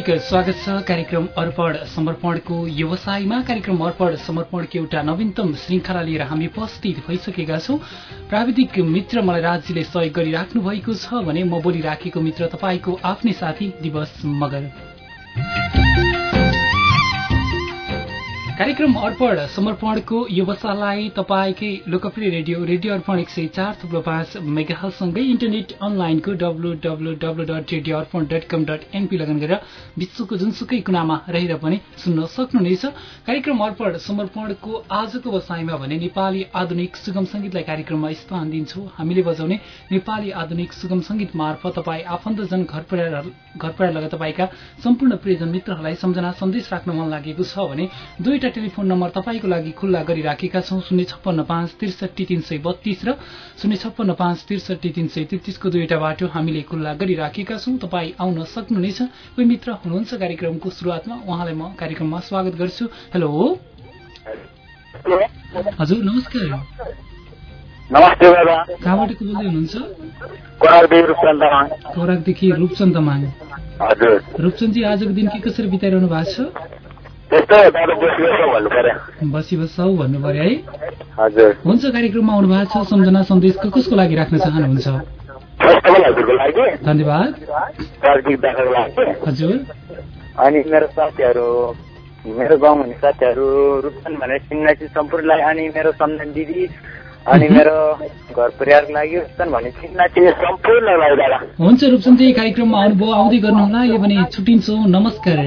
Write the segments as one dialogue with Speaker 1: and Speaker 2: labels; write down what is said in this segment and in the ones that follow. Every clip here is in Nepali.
Speaker 1: हार्दिक स्वागत छ कार्यक्रम अर्पण समर्पणको व्यवसायमा। कार्यक्रम अर्पण समर्पणको एउटा नवीनतम श्रृङ्खला लिएर हामी उपस्थित भइसकेका छौँ। प्राविधिक मित्र मलाई राज्यले सहयोग गरिराख्नु भएको छ भने म बोलिराखेको मित्र तपाईँको आफ्नै साथी दिवस मगर। कार्यक्रम अर्पण समर्पणको व्यवसायलाई तपाईँकै लोकप्रिय रेडियो रेडियो अर्पण एक सय चार थुप्रो पाँच मेगाहलसँगै इन्टरनेट अनलाइनको W W W dot radio Arpan dot com dot NP login गरेर विश्वको जुनसुकै कुनामा रहेर पनि सुन्न सक्नुहुनेछ। कार्यक्रम अर्पण समर्पणको आजको व्यवसायमा भने नेपाली आधुनिक सुगम संगीतलाई कार्यक्रममा स्थान दिन्छौँ। हामीले बजाउने नेपाली आधुनिक सुगम संगीत मार्फत तपाईँ आफन्तजन घर परिवार लगायत तपाईँका सम्पूर्ण प्रियजन मित्रहरूलाई सम्झना सन्देश राख्न मन लागेको छ भने दुईटा टेलिफोन नम्बर तपाईँको लागि खुल्ला गरिराखेका छौँ। शून्य छप्पन्न पाँच त्रिसठी तिन सय बत्तीस र शून्य छप्पन्न पाँच त्रिसठी तिन सय तेत्तिसको दुईवटा बाटो हामीले खुल्ला गरिराखेका छौँ। तपाईँ आउन सक्नुहुनेछ। कोही मित्र हुनुहुन्छ कार्यक्रमको सुरुवातमा? उहाँलाई म कार्यक्रममा स्वागत गर्छु। हेलो। हजुर नमस्कार।
Speaker 2: नमस्ते बाबा।
Speaker 1: कहाँबाट को बोल्दै हुनुहुन्छ? खोराकदेखि रूपचन्द तामाङ। रूपचन्दजी आजको दिन के कसरी बिताइरहनु भएको छ?
Speaker 2: भन्नु
Speaker 1: बसी बस्छौ भन्नु पर्यो है।
Speaker 2: हजुर।
Speaker 1: हुन्छ कार्यक्रममा आउनु भएको छ सम्झना सन्देश कसको लागि राख्न चाहनुहुन्छ? धन्यवाद। हजुर।
Speaker 2: अनि मेरो साथीहरू मेरो गाउँमा हुने साथीहरू रूपचन्द भनेर चिन्नाची सम्पूर्णलाई अनि मेरो सम्झन दिदी अनि मेरो घर परिवारको लागि रूपचन्द भने
Speaker 1: हुन्छ रूपचन्दजी कार्यक्रममा आउनुभयो आउँदै गर्नुहोला। अहिले भने छुट्टिन्छौँ। नमस्कार।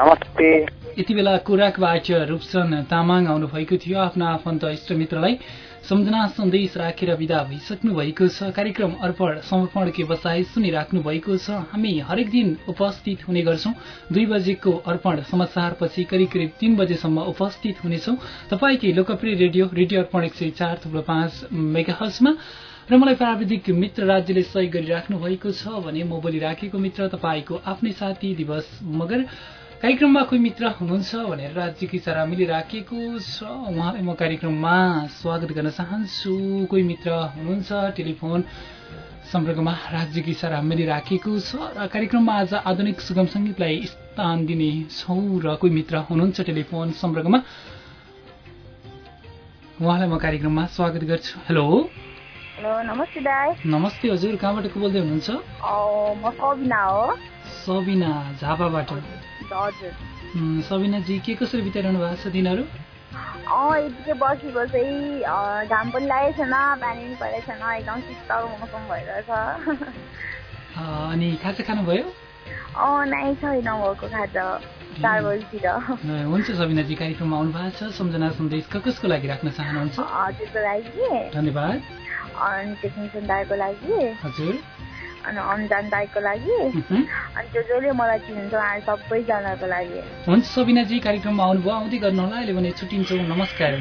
Speaker 2: नमस्ते।
Speaker 1: यति बेला कुराकबाट रूपचन्द तामाङ आउनुभएको थियो आफ्ना आफन्त इष्टमित्रलाई। सम्झना सन्देश राखेर विदा भइसक्नु भएको छ। कार्यक्रम अर्पण समर्पणको बसाइ सुनिराख्नु भएको छ। हामी हरेक दिन उपस्थित हुने गर्छौँ। दुई बजेको अर्पण समाचारपछि करिब करिब तीन बजेसम्म उपस्थित हुनेछौँ। तपाईँकै लोकप्रिय रेडियो रेडियो अर्पण एक सय चार थुप्रो पाँच मेगाहर्समा र मलाई प्राविधिक मित्र राज्यले सहयोग गरिराख्नु भएको छ भने म बोलिराखेको मित्र तपाईँको आफ्नै साथी दिवस मगर कार्यक्रममा कोही मित्र हुनुहुन्छ भनेर राज्यको इसारा मिलिराखेको छ? उहाँलाई म कार्यक्रममा स्वागत गर्न चाहन्छु। कोही मित्र हुनुहुन्छ? टेलिफोन सम्पर्कमा राज्यको इसारा मिलिराखेको छ र कार्यक्रममा आज आधुनिक सुगम सङ्गीतलाई स्थान दिने छौँ र कोही मित्र हुनुहुन्छ? टेलिफोन सम्पर्कमा उहाँलाई म कार्यक्रममा स्वागत गर्छु। हेलो।
Speaker 3: हेलो नमस्ते दाई।
Speaker 1: नमस्ते हजुर कहाँबाट को बोल्दै हुनुहुन्छ?
Speaker 3: अँ, म सबिना हो।
Speaker 1: सबिना झापाबाट।
Speaker 3: हजुर।
Speaker 1: सबिनाजी के कसरी बिताइरहनु भएको छ दिनहरू?
Speaker 3: अँ यतिकै बसी बसै अँ, घाम पनि लागेको छैन पानी पनि परेको छैन एकदम शीतल मौसम भइरहेछ।
Speaker 1: अनि खाजा खानुभयो
Speaker 3: नाइ छैन भएको खाजा चार बजीतिर।
Speaker 1: हुन्छ सबिनाजी कार्यक्रममा आउनु भएको छ सम्झना सन्देश कसको लागि राख्न चाहनुहुन्छ?
Speaker 3: हजुरको लागि।
Speaker 1: धन्यवाद।
Speaker 3: अनि टेक्निसियन लागि।
Speaker 1: हजुर।
Speaker 3: अनि अन्जान दाईको लागि। अनि जो जसले मलाई उहाँहरू सबैजनाको लागि।
Speaker 1: हुन्छ सबिनाजी कार्यक्रममा आउनुभयो। आउँदै गर्नुहोला। अहिले भने छुट्टिन्छौँ नमस्कार।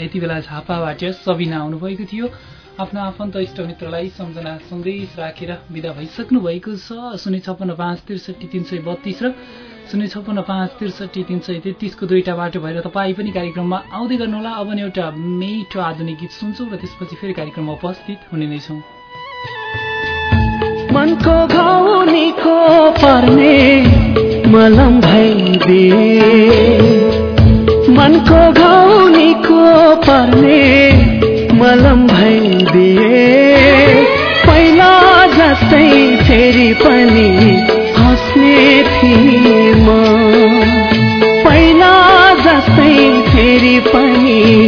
Speaker 1: यति बेला झापाबाट सबिना आउनुभएको थियो। आफ्नो आफन्त इष्टमित्रलाई सम्झना सन्देश राखेर विदा भइसक्नु भएको छ। शून्य छप्पन्न पाँच त्रिसठी तिन सय बत्तिस र शून्य छप्पन्न पाँच त्रिसठी तिन सय तेत्तिसको दुईवटा बाटो भएर तपाईँ पनि कार्यक्रममा आउँदै गर्नुहोला। अब नि एउटा मिठो आधुनिक गीत सुन्छौँ र त्यसपछि फेरि कार्यक्रममा उपस्थित हुने नै छौँ।
Speaker 4: मनको घाउ निको पर्ने मलम भइदिए मनको घाउ निको पर्ने मलम भइदिए पहिला जस्तै फेरि पनि हँस्ने थिएँ म पहिला जस्तै फेरि पनि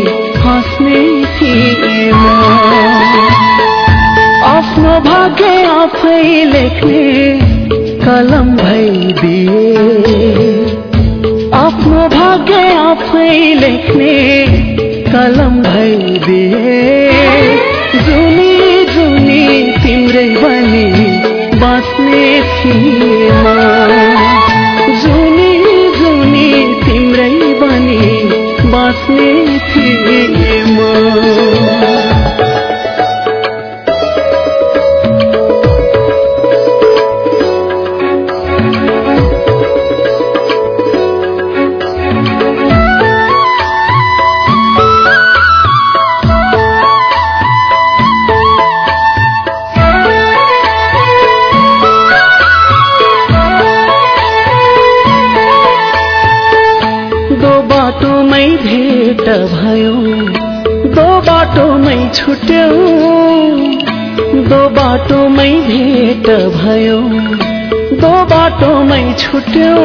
Speaker 4: भाग्य आफै लेख्ने कलम भइदिए। आफ्नो भाग्य आफै लेख्ने कलम भइदिए। जुनी जुनी तिम्रै बनी बाँच्ने थिएँ जुनी जुनी तिम्रै बनी बाँच्ने थिएँ म
Speaker 5: बाटोमै भेट भयो। दो बाटोमै छुट्यौ। दो बाटोमै भेट भयो। दो बाटोमै छुट्यौ।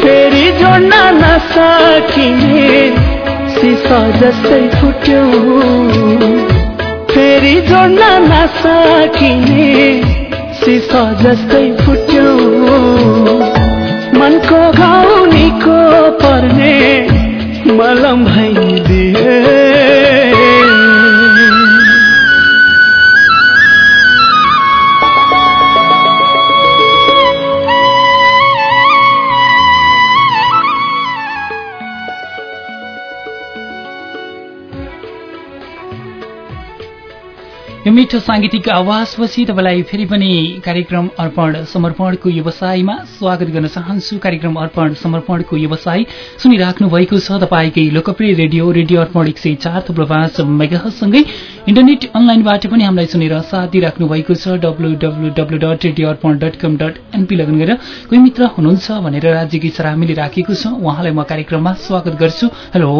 Speaker 5: फेरि जोड्न नसकिने सिसा जस्तै फुट्यौ। फेरि जोड्न नसकिने सिसा जस्तै फुट्यौ। मनको घाउ निको पर्ने मलम भइदिए।
Speaker 1: मिठो साङ्गीतिक आवाजपछि तपाईँलाई फेरि पनि कार्यक्रम अर्पण समर्पणको व्यवसायमा स्वागत गर्न चाहन्छु। कार्यक्रम अर्पण समर्पणको व्यवसाय सुनिराख्नु भएको छ तपाईँकै लोकप्रिय रेडियो रेडियो अर्पण एक सय चार थुप्रो पाँच मेगासँगै इन्टरनेट अनलाइनबाट पनि हामीलाई सुनेर साथ दिइराख्नु भएको छ। डब्लु लगन गरेर कोही मित्र हुनुहुन्छ भनेर राज्यकी सर हामीले राखेको छ। उहाँलाई म कार्यक्रममा स्वागत गर्छु। हेलो।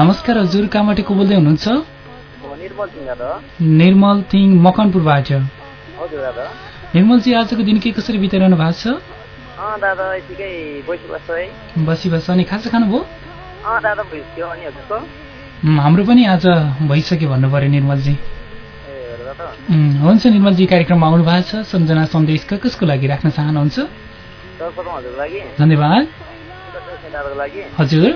Speaker 1: नमस्कार हजुर कहाँबाट को बोल्दै हुनुहुन्छ?
Speaker 6: निर्मल
Speaker 1: थिङ मकनपुरबाट निर्मलजी आजको दिन के कसरी बिताइरहनु भएको छ?
Speaker 6: बसी
Speaker 1: बसी अनि खाजा खानुभयो? हाम्रो पनि आज भइसक्यो भन्नु पर्यो निर्मलजी हुन्छ निर्मलजी कार्यक्रममा आउनु भएको छ। सम्झना सन्देश क- कसको लागि राख्न चाहनुहुन्छ? धन्यवाद। हजुर।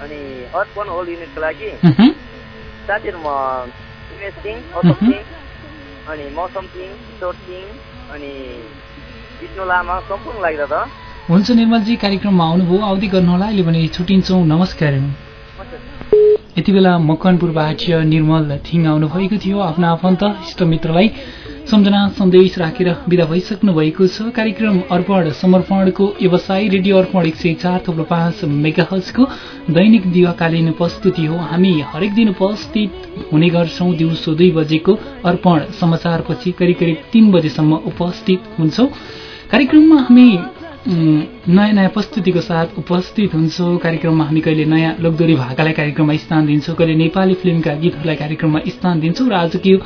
Speaker 6: अनि अर्पण होल युनिटको लागि। साथीहरू म उमेश सिंह अशोक। सिंह अनि मौसम सिंह किशोर सिंह अनि विष्णु लामा सम्पूर्ण लागि दादा
Speaker 1: हुन्छ निर्मलजी कार्यक्रममा आउनुभयो आउँदै गर्नुहोला। अहिले भने छुट्टिन्छौँ। नमस्कार। यति बेला मकनपुरबाट निर्मल थिङ आउनुभएको थियो आफ्नो आफन्त इष्टमित्रलाई। सम्झना सन्देश राखेर विदा भइसक्नु भएको छ। कार्यक्रम अर्पण समर्पणको व्यवसाय रेडियो अर्पण एक सय चार थुप्रो पाँच मेगाहजको दैनिक दिवाकालीन प्रस्तुति हो। हामी हरेक दिन उपस्थित हुने गर्छौँ। दिउँसो दुई बजेको अर्पण समाचारपछि करिब करिब तीन बजेसम्म उपस्थित हुन्छौँ। कार्यक्रममा हामी नयाँ नयाँ प्रस्तुतिको साथ उपस्थित हुन्छौँ। कार्यक्रममा हामी कहिले नयाँ लोकदोरी भाकालाई कार्यक्रममा स्थान दिन्छौँ कहिले नेपाली फिल्मका गीतहरूलाई कार्यक्रममा स्थान दिन्छौँ र आजको यो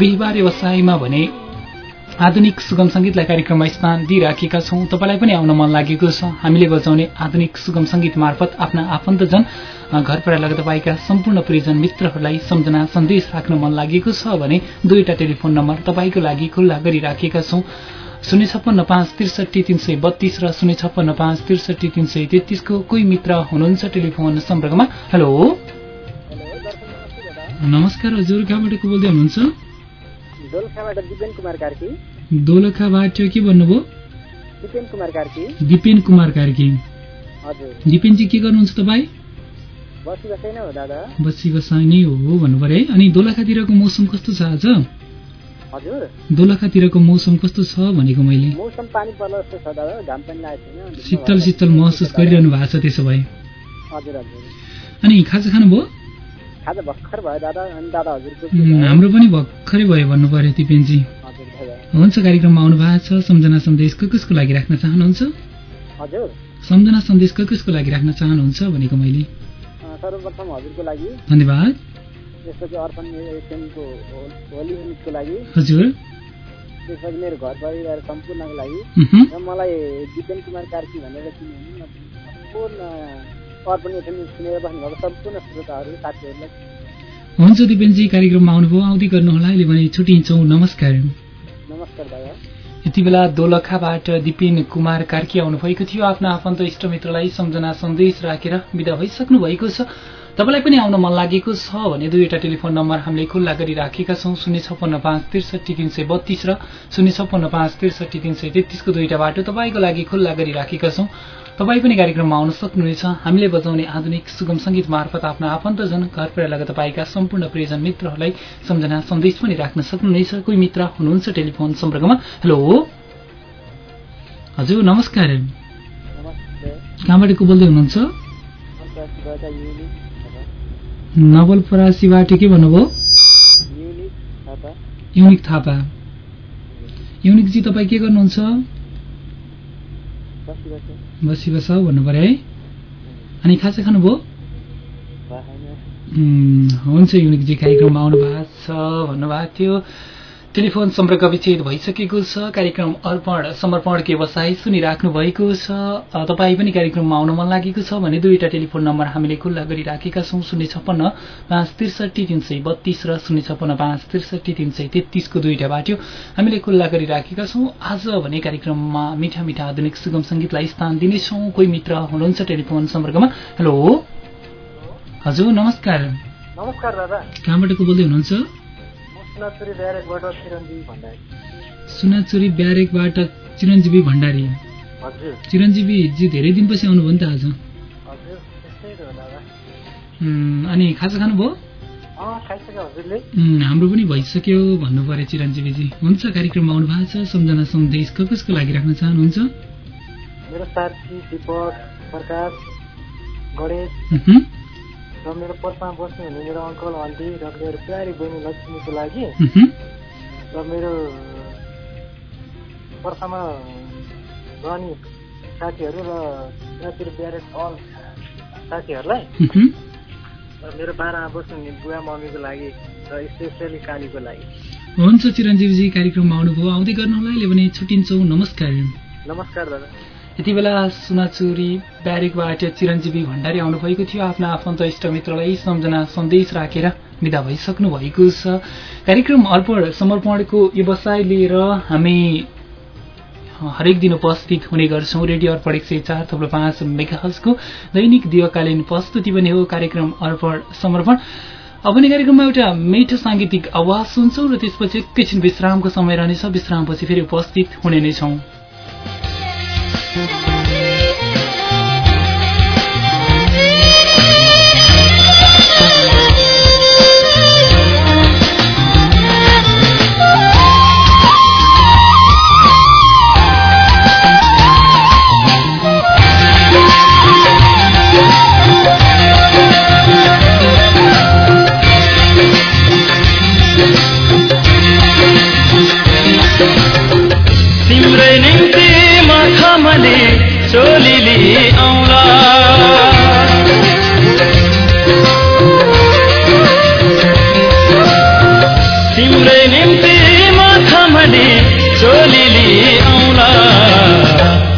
Speaker 1: बिहिबार व्यवसायमा भने आधुनिक सुगम सङ्गीतलाई कार्यक्रममा स्थान दिइराखेका छौँ। तपाईँलाई पनि आउन मन लागेको छ। हामीले बजाउने आधुनिक सुगम सङ्गीत मार्फत आफ्ना आफन्तजन घर लगायत तपाईँका सम्पूर्ण प्रियजन मित्रहरूलाई सम्झना सन्देश राख्न मन लागेको छ भने दुईवटा टेलिफोन नम्बर तपाईँको लागि खुल्ला गरिराखेका छौँ। शून्य छप्पन्न पाँच त्रिसठी तिन सय बत्तीस र शून्य छप्पन्न पाँच त्रिसठी तिन सय तेत्तिसको कोही मित्र हुनुहुन्छ टेलिफोन सम्पर्कमा? हेलो? नमस्कार हजुर कहाँबाट को बोल्दै हुनुहुन्छ?
Speaker 6: दोलखाबाट
Speaker 1: के भन्नुभयो?
Speaker 6: दिपेन कुमार कार्की।
Speaker 1: दिपेनजी के गर्नुहुन्छ तपाईँ?
Speaker 6: बसी बसै नै हो दादा।
Speaker 1: बसी बसाइ नै हो भन्नु पर्यो है। अनि दोलखातिरको मौसम कस्तो छ आज? दोलखातिरको मौसम कस्तो छ भनेको मैले?
Speaker 6: मौसम पानी पर्ला जस्तो छ दादा घाम पनि लागेको छैन।
Speaker 1: शीतल शीतल महसुस गरिरहनु भएको छ त्यसो भए।
Speaker 6: हजुर हजुर।
Speaker 1: अनि खाजा खानुभयो
Speaker 6: खाजा भर्खर भयो दादा अनि दादा हजुरको?
Speaker 1: हाम्रो पनि भर्खरै भयो भन्नु पर्यो
Speaker 6: भयो।
Speaker 1: हुन्छ कार्यक्रममा आउनु भएको छ। सम्झना सन्देश कसको लागि राख्न चाहनुहुन्छ?
Speaker 6: हजुर।
Speaker 1: सम्झना सन्देश कसको लागि राख्न चाहनुहुन्छ भनेको मैले।
Speaker 6: सर्वप्रथम हजुरको लागि।
Speaker 1: धन्यवाद।
Speaker 6: त्यसपछि अर्पण एसएमको होली युनिटको लागि।
Speaker 1: हजुर।
Speaker 6: त्यसपछि मेरो घर परिवार सम्पूर्णको लागि। र मलाई दिपेन कुमार कार्की भनेर चिन्नुहुने सम्पूर्ण अर्पण एफएम सुनेर बस्नुभएको सम्पूर्ण श्रोताहरू साथीहरूलाई।
Speaker 1: हुन्छ दिपेनजी कार्यक्रममा आउनुभयो। आउँदै गर्नुहोला। अहिले भने छुट्टिन्छौँ नमस्कार।
Speaker 6: नमस्कार दादा।
Speaker 1: यति बेला दोलखाबाट दिपेन कुमार कार्की आउनुभएको थियो। आफ्ना आफन्त इष्टमित्रलाई सम्झना सन्देश राखेर विदा भइसक्नु भएको छ। तपाईँलाई पनि आउन मन लागेको छ भने दुईवटा टेलिफोन नम्बर हामीले खुल्ला गरिराखेका छौँ शून्य छप्पन्न पाँच त्रिसठी तिन सय बत्तीस र शून्य छप्पन्न पाँच त्रिसठी तिन सय तेत्तिसको दुईवटा बाटो तपाईँको लागि खुल्ला गरिराखेका छौँ। तपाईँ पनि कार्यक्रममा आउन सक्नुहुनेछ। हामीले बजाउने आधुनिक सुगम सङ्गीत मार्फत आफ्ना आफन्तजन घर परिवार तपाईँका सम्पूर्ण प्रियजन मित्रहरूलाई सम्झना सन्देश पनि राख्न सक्नुहुनेछ। कोही मित्र हुनुहुन्छ टेलिफोन सम्पर्कमा? हेलो? हजुर नमस्कार। कहाँबाट को बोल्दै हुनुहुन्छ? नवलपरासीबाट के भन्नुभयो? युनिक थापा। युनिकजी तपाईँ के गर्नुहुन्छ?
Speaker 6: बसी
Speaker 1: बसी भन्नु पऱ्यो है। अनि खाजा खानुभयो? हुन्छ युनिकजी कार्यक्रममा आउनु भएको छ भन्नुभएको थियो। टेलिफोन सम्पर्क विच्छेद भइसकेको छ। कार्यक्रम अर्पण समर्पणको व्यवसाय सुनिराख्नु भएको छ। तपाईँ पनि कार्यक्रममा आउन मन लागेको छ भने दुईवटा टेलिफोन नम्बर हामीले खुल्ला गरिराखेका छौँ। शून्य छप्पन्न पाँच त्रिसठी तिन सय बत्तीस र शून्य छप्पन्न पाँच त्रिसठी तिन सय तेत्तिसको दुईवटा बाटो हामीले खुल्ला गरिराखेका छौँ। आज भने कार्यक्रममा मिठा मिठा आधुनिक सुगम सङ्गीतलाई स्थान दिनेछौँ। कोही मित्र हुनुहुन्छ टेलिफोन सम्पर्कमा? हेलो? हजुर नमस्कार।
Speaker 6: नमस्कार दादा।
Speaker 1: कहाँबाट को बोल्दै हुनुहुन्छ?
Speaker 6: सुनाचुरी ब्यारेकबाट चिरञ्जीवी भण्डारी।
Speaker 1: चिरञ्जीवीजी धेरै दिनपछि आउनुभयो नि त आज? अनि खाजा खानुभयो हाम्रो पनि भइसक्यो भन्नु पर्यो चिरञ्जीवीजी। हुन्छ कार्यक्रममा आउनु भएको छ। सम्झना सन्देश कसको लागि राख्न चाहनुहुन्छ?
Speaker 6: मेरो साथी दिपक प्रकाश गणेश। र मेरो पर्समा बस्नुहुने मेरो अङ्कल आन्टी र मेरो प्यारी बहिनी लक्ष्मीको लागि र मेरो पर्सामा रहने साथीहरू र यहाँतिर ब्यारेक अल साथीहरूलाई। र मेरो बाह्रमा बस्नुहुने बुवा मम्मीको लागि र स्पेसली कालीको लागि।
Speaker 1: हुन्छ चिरञ्जीवीजी कार्यक्रममा आउनुभयो। आउँदै गर्नुहोला। अहिले भने छुट्टिन्छौँ। नमस्कार।
Speaker 6: नमस्कार दादा।
Speaker 1: यति बेला सुनाचुरी ब्यारेकबाट चिरञ्जीवी भण्डारी आउनुभएको थियो। आफ्ना आफन्त इष्टमित्रलाई सम्झना सन्देश राखेर विदा भइसक्नु भएको छ। कार्यक्रम अर्पण समर्पणको व्यवसाय लिएर हामी हरेक दिन उपस्थित हुने गर्छौँ। रेडियो अर्पण एक सय चार थप्लो पाँच मेगाहजको दैनिक दिवकालीन प्रस्तुति पनि हो कार्यक्रम अर्पण समर्पण। अब नै कार्यक्रममा एउटा मिठो साङ्गीतिक आवाज सुन्छौँ र त्यसपछि एकैछिन विश्रामको समय रहनेछ। विश्रामपछि फेरि उपस्थित हुने नै छौँ।
Speaker 5: तिम्रै मखमले चोलिली आउला तिम्रै निम्ति मखमले चोलिली आउला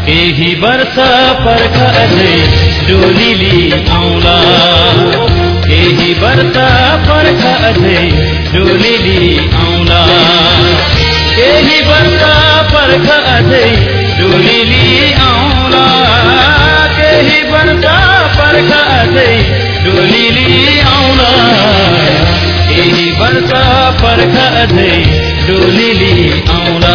Speaker 5: केही वर्ष पर्ख अझै आउला केही वर्ष पर्ख अझै आउला केही वर्ष पर्ख अझै डोलिली आउला केही वर्ष पर्ख अझै डोलिली आउला केही वर्ष पर्ख अझै डोलिली आउला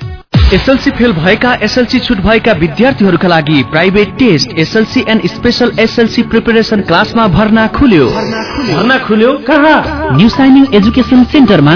Speaker 7: एसएलसी फेल भएका एसएलसी छुट भएका विद्यार्थीहरूका लागि private test SLC and special SLC preparation क्लासमा भर्ना खुल्यो।
Speaker 8: भर्ना खुल्यो? कहाँ? न्यू साइनिङ एजुकेसन सेन्टरमा।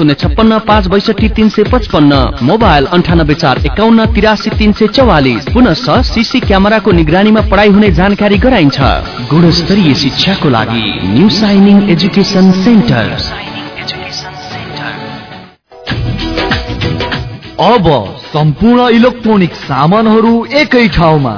Speaker 7: शून्य छप्पन्न पाँच बैसठी तिन सय पचपन्न मोबाइल अन्ठानब्बे चार एकाउन्न तिरासी तिन सय चौवालिस। पुनश सिसी क्यामेराको निगरानीमा पढाइ हुने जानकारी गराइन्छ। गुणस्तरीय शिक्षाको लागि न्यू साइनिङ एजुकेसन सेन्टर।
Speaker 9: अब सम्पूर्ण इलेक्ट्रोनिक सामानहरू एकै ठाउँमा।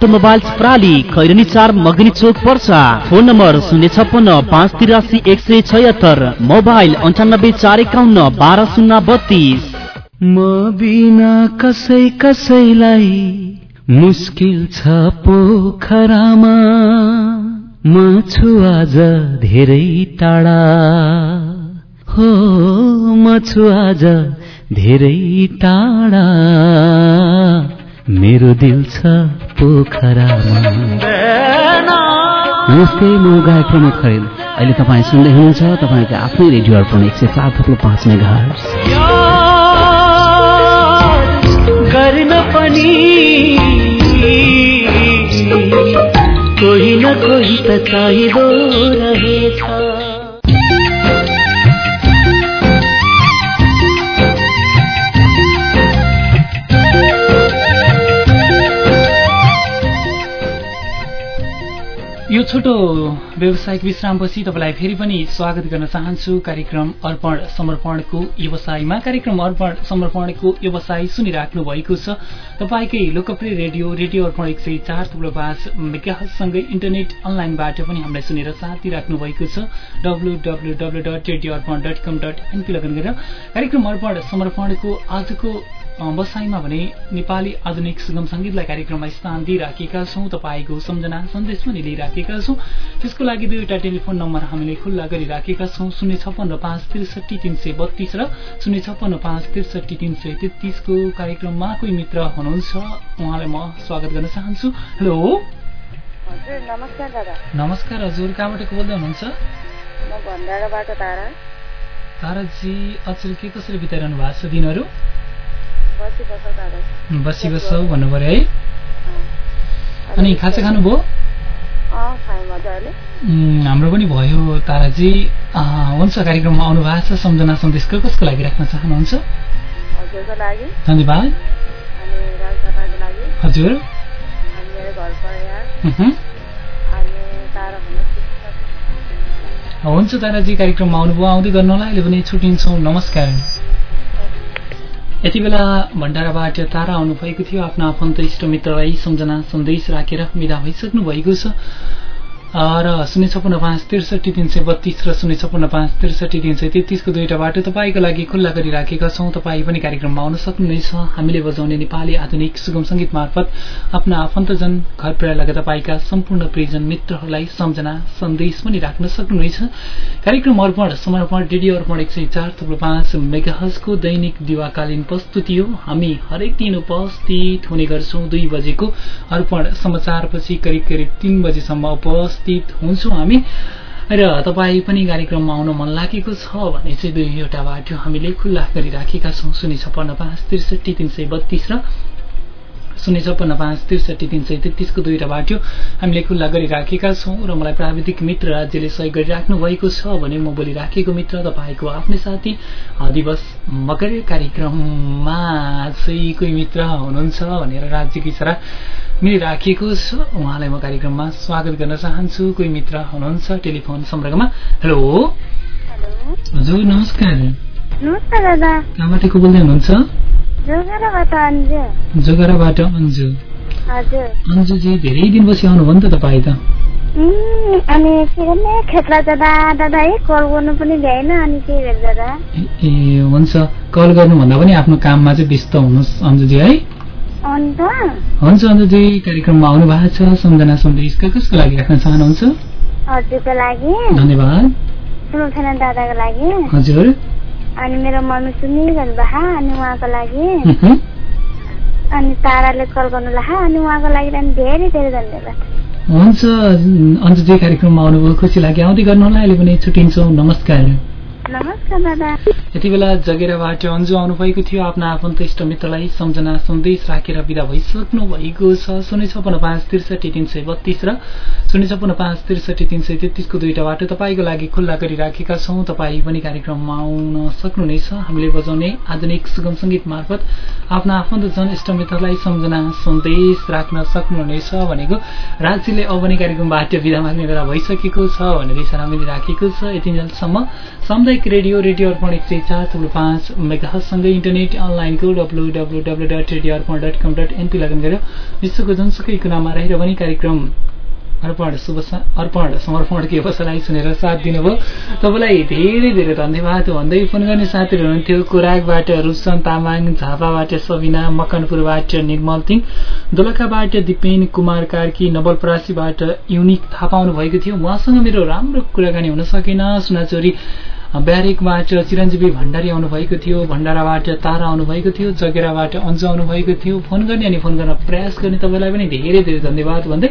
Speaker 8: अटोमोबाइल्स प्राली खैरनी चार मगनी चोक पर्सा। फोन नम्बर शून्य छप्पन्न पाँच तिरासी एक सय छयत्तर। मोबाइल अन्ठानब्बे चार एकाउन्न बाह्र शून्य बत्तीस।
Speaker 5: कसै कसैलाई मुस्किल छ पोखरामा। म छु आज धेरै टाढा। हो म छु आज धेरै टाढा। मेरो दिल छ पोखरामा।
Speaker 10: नमस्ते म गायक प्रमोद खरेल। अहिले तपाईँ सुन्दै हुनुहुन्छ तपाईँको आफ्नै रेडियो अर्पण एक सय सात थप्लो पाँच मेगा
Speaker 5: गर्न पनि कोही न कोही त चाहिँदो रहेछ।
Speaker 1: छोटो व्यावसायिक विश्रामपछि तपाईँलाई फेरि पनि स्वागत गर्न चाहन्छु। कार्यक्रम अर्पण समर्पणको व्यवसायमा कार्यक्रम अर्पण समर्पणको व्यवसाय सुनिराख्नु भएको छ। तपाईँकै लोकप्रिय रेडियो रेडियो अर्पण एक सय चार थुप्रो पाँच मेगासँगै इन्टरनेट अनलाइनबाट पनि हामीलाई सुनेर साथ दिइराख्नु भएको छ। W W W dot radio Arpan dot com dot NP login गरेर कार्यक्रम अर्पण समर्पणको आजको बसाइमा भने नेपाली आधुनिक सुगम सङ्गीतलाई कार्यक्रममा स्थान दिइराखेका छौँ। तपाईँको सम्झना सन्देश पनि लिइराखेका छौँ। त्यसको लागि दुईवटा टेलिफोन नम्बर हामीले खुल्ला गरिराखेका छौँ। शून्य छप्पन्न पाँच त्रिसठी तिन सय बत्तीस र शून्य छप्पन्न पाँच त्रिसठी तिन सय तेत्तिसको कार्यक्रममा कोही मित्र हुनुहुन्छ? उहाँलाई म स्वागत गर्न चाहन्छु। हेलो।
Speaker 11: नमस्कार
Speaker 1: हजुर कहाँबाट बोल्दै हुनुहुन्छ? ताराजी अचेल के कसरी बिताइरहनु भएको छ दिनहरू?
Speaker 11: बसी बस
Speaker 1: भन्नु पऱ्यो है। अनि खाजा खानुभयो हाम्रो पनि भयो ताराजी। हुन्छ कार्यक्रममा आउनु भएको छ सम्झना सन्देशको कसको लागि राख्न चाहनुहुन्छ? धन्यवाद। हजुर। हुन्छ ताराजी कार्यक्रममा आउनुभयो। आउँदै गर्नु होला अहिले पनि छुट्टिन्छौँ। नमस्कार। यति बेला भण्डाराबाट तारा आउनुभएको थियो। आफ्नो आफन्त इष्टमित्रलाई सम्झना सन्देश राखेर विदा भइसक्नु भएको छ। र शून्य छपन्न पाँच त्रिसठी तिन सय बत्तीस र शून्य छपन्न पाँच त्रिसठी तिन सय तेत्तिसको दुईवटा बाटो तपाईँको लागि खुल्ला गरिराखेका छौँ। तपाईँ पनि कार्यक्रममा आउन सक्नुहुनेछ। हामीले बजाउने नेपाली आधुनिक सुगम सङ्गीत मार्फत आफ्ना आफन्तजन घर पुर्याएर तपाईँका सम्पूर्ण प्रियजन मित्रहरूलाई सम्झना सन्देश पनि राख्न सक्नुहुनेछ। कार्यक्रम अर्पण समर्पण रेडियो अर्पण एक सय चार थुप्रो पाँच मेगाहजको दैनिक दिवाकालीन प्रस्तुति हो। हामी हरेक दिन उपस्थित हुने गर्छौँ। दुई बजेको अर्पण समाचारपछि करिब करिब तीन बजेसम्म उपस्थित हुन्छौँ हामी। र तपाईँ पनि कार्यक्रममा आउन मन लागेको छ भने चाहिँ दुईवटा बाटो हामीले खुल्ला गरिराखेका छौँ। शून्य छप्पन्न पाँच त्रिसठी तिन सय बत्तीस र शून्य छप्पन्न पाँच त्रिसठी तिन सय तेत्तिसको दुईवटा बाटो हामीले खुल्ला गरिराखेका छौँ र मलाई प्राविधिक मित्र राज्यले सहयोग गरिराख्नु भएको छ भने म बोलिराखेको मित्र तपाईँको आफ्नै साथी दिवस मगर कार्यक्रममा चाहिँ कोही मित्र हुनुहुन्छ भनेर राज्यको इसारा मिलिराखेको छ। उहाँलाई म कार्यक्रममा स्वागत गर्न चाहन्छु। कोही मित्र हुनुहुन्छ टेलिफोन सम्पर्कमा? हेलो। हजुर नमस्कार।
Speaker 3: नमस्कार दादा।
Speaker 1: कहाँबाट को बोल्दै हुनुहुन्छ?
Speaker 3: जोगराबाट अन्जु।
Speaker 1: अन्जुजी धेरै दिनपछि आउनुभयो नि त तपाईँ त।
Speaker 3: अनि के गर्ने? खेतला जाँदा दादा है कल गर्नु पनि भ्याएन अनि के गर्नु दादा?
Speaker 1: ए हुन्छ। कल गर्नुभन्दा पनि आफ्नो काममा चाहिँ व्यस्त हुनुहोस् अन्जुजी है। हुन्छ अन्जुजी कार्यक्रममा आउनु भएको छ। सम्झना सन्देश कसको लागि राख्न चाहनुहुन्छ?
Speaker 3: हजुरको लागि।
Speaker 1: धन्यवाद।
Speaker 3: दादाको लागि।
Speaker 1: हजुर।
Speaker 3: अनि मेरो मम्मी सुनिरहनु भएको अनि उहाँको लागि। अनि ताराले कल गर्नु ला अनि उहाँको लागि पनि धेरै धेरै धन्यवाद।
Speaker 1: हुन्छ अन्जुजी कार्यक्रममा आउनुभयो खुसी लाग्यो। आउँदै गर्नु होला अहिले पनि छुट्टिन्छौँ नमस्कार। यति बेला जगेराबाट अन्जु आउनुभएको थियो। आफ्ना आफन्त इष्ट मित्रलाई सम्झना सन्देश राखेर विदा भइसक्नु भएको छ। शून्य छपन्न पाँच त्रिसठी तिन सय बत्तीस र शून्य छपन्न पाँच त्रिसठी तिन सय तेत्तिसको दुईवटा बाटो तपाईँको लागि खुल्ला गरिराखेका छौँ। तपाईँ पनि कार्यक्रममा आउन सक्नुहुनेछ हामीले बजाउने आधुनिक सुगम सङ्गीत मार्फत आफ्ना आफन्तजन इष्टमित्रलाई सम्झना सन्देश राख्न सक्नुहुनेछ भनेको राज्यले अब पनि कार्यक्रमबाट विदा माग्ने बेला भइसकेको छ भनेर इसारा मिलिराखेको छ। यतिन्जेलसम्म सामुदायिक रेडियो रेडियो अर्पण एक सय चार थुप्रो पाँच मेगासँगै इन्टरनेट अनलाइनको W W W dot radio Arpan dot com dot NP login गरेर विश्वको जुनसुकै कुनामा रहेर पनि कार्यक्रम अर्पण शुभ अर्पण समर्पणको व्यवसायलाई सुनेर साथ दिनुभयो। तपाईँलाई धेरै धेरै धन्यवाद। भन्दै फोन गर्ने साथीहरू हुनुहुन्थ्यो। कोराकबाट रुसन तामाङ झापाबाट सबिना मकनपुरबाट निर्मल तिङ दोलखाबाट दिपेन कुमार कार्की नवलपरासीबाट युनिक थाहा पाउनु भएको थियो। उहाँसँग मेरो राम्रो कुराकानी हुन सकेन। सुनाचोरी ब्यारेकबाट चिरञ्जीवी भण्डारी आउनुभएको थियो भण्डाराबाट तारा आउनुभएको थियो जगेराबाट अन्जु आउनुभएको थियो। फोन गर्ने अनि फोन गर्न प्रयास गर्ने तपाईँलाई पनि धेरै धेरै धन्यवाद भन्दै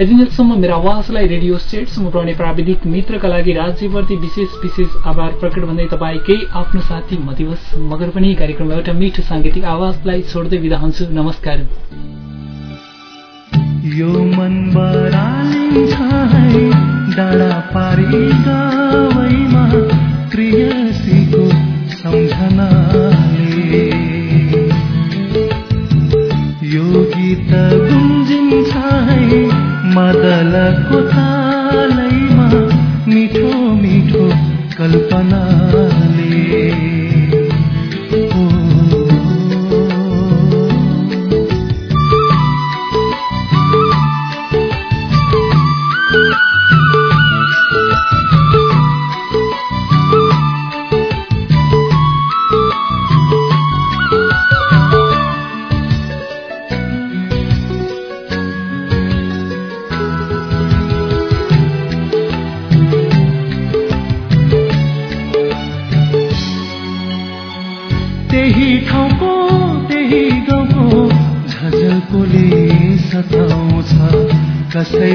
Speaker 1: यतिन्जेलसम्म मेरो आवाजलाई रेडियो सेटसम्म पुर्याउने प्राविधिक मित्रका लागि राज्यप्रति विशेष विशेष आभार प्रकट भन्दै तपाईँकै आफ्नो साथी म दिवस मगर पनि कार्यक्रममा एउटा मिठो साङ्गीतिक आवाजलाई छोड्दै विदा हुन्छु। नमस्कार।
Speaker 5: यो मन बरालिन्छ है डाँडा पारी गावैमा प्रियसीको सम्झनाले। यो गीत गुन्जिन्छ है मदल मदलको तालैमा मिठो मिठो कल्पनाले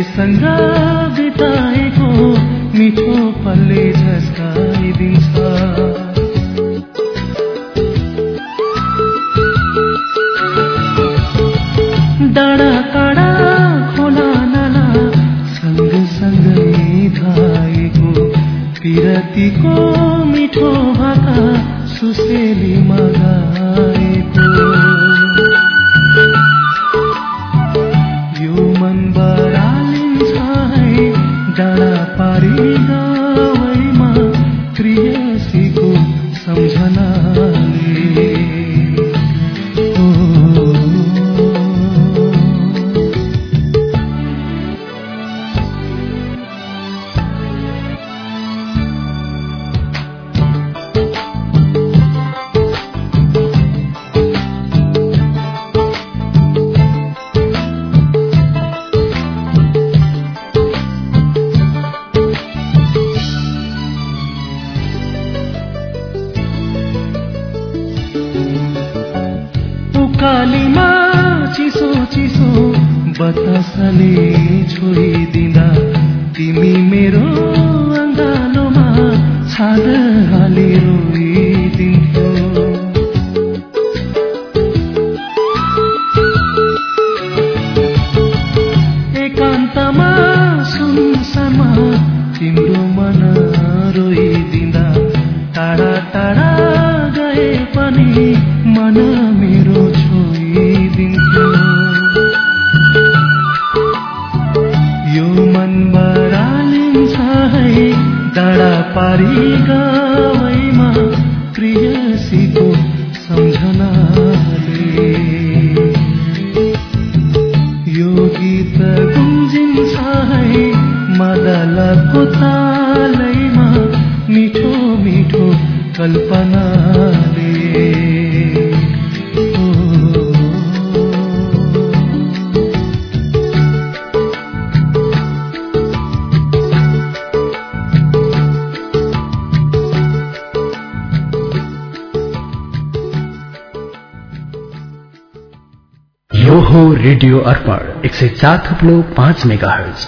Speaker 12: संगा सय चार थुप्लो पाँच मेगा हर्ज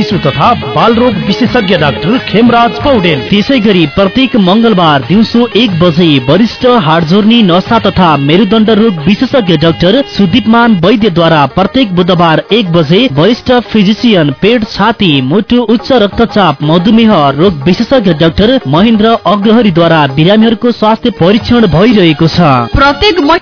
Speaker 12: शिशु तथा बाल रोग विशेषज्ञ डाक्टर खेमराज पौडेल।
Speaker 8: त्यसै गरी प्रत्येक मंगलबार दिउँसो एक बजे वरिष्ठ हाड जोर्नी नसा तथा मेरुदण्ड रोग विशेषज्ञ डाक्टर सुदीपमान वैद्यद्वारा प्रत्येक बुधबार एक बजे वरिष्ठ फिजिसियन पेट छाती मुटु उच्च रक्तचाप मधुमेह रोग विशेषज्ञ डाक्टर महेन्द्र अग्रहरीद्वारा बिरामीहरूको स्वास्थ्य परीक्षण भइरहेको छ।
Speaker 13: प्रत्येक